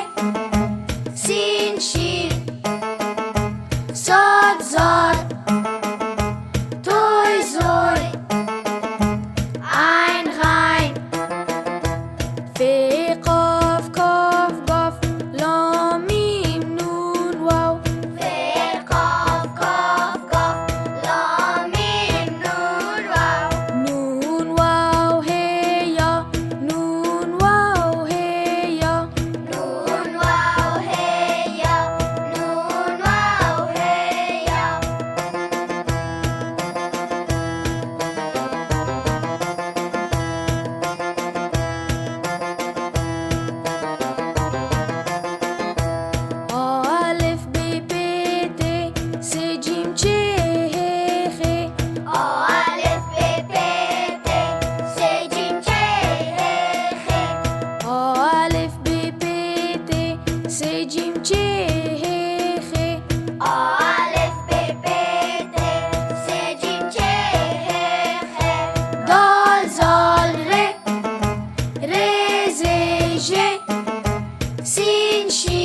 Bye. جيم ج خ ألف ب ب د س ج ج خ دال زال ر ر ز ج سين شين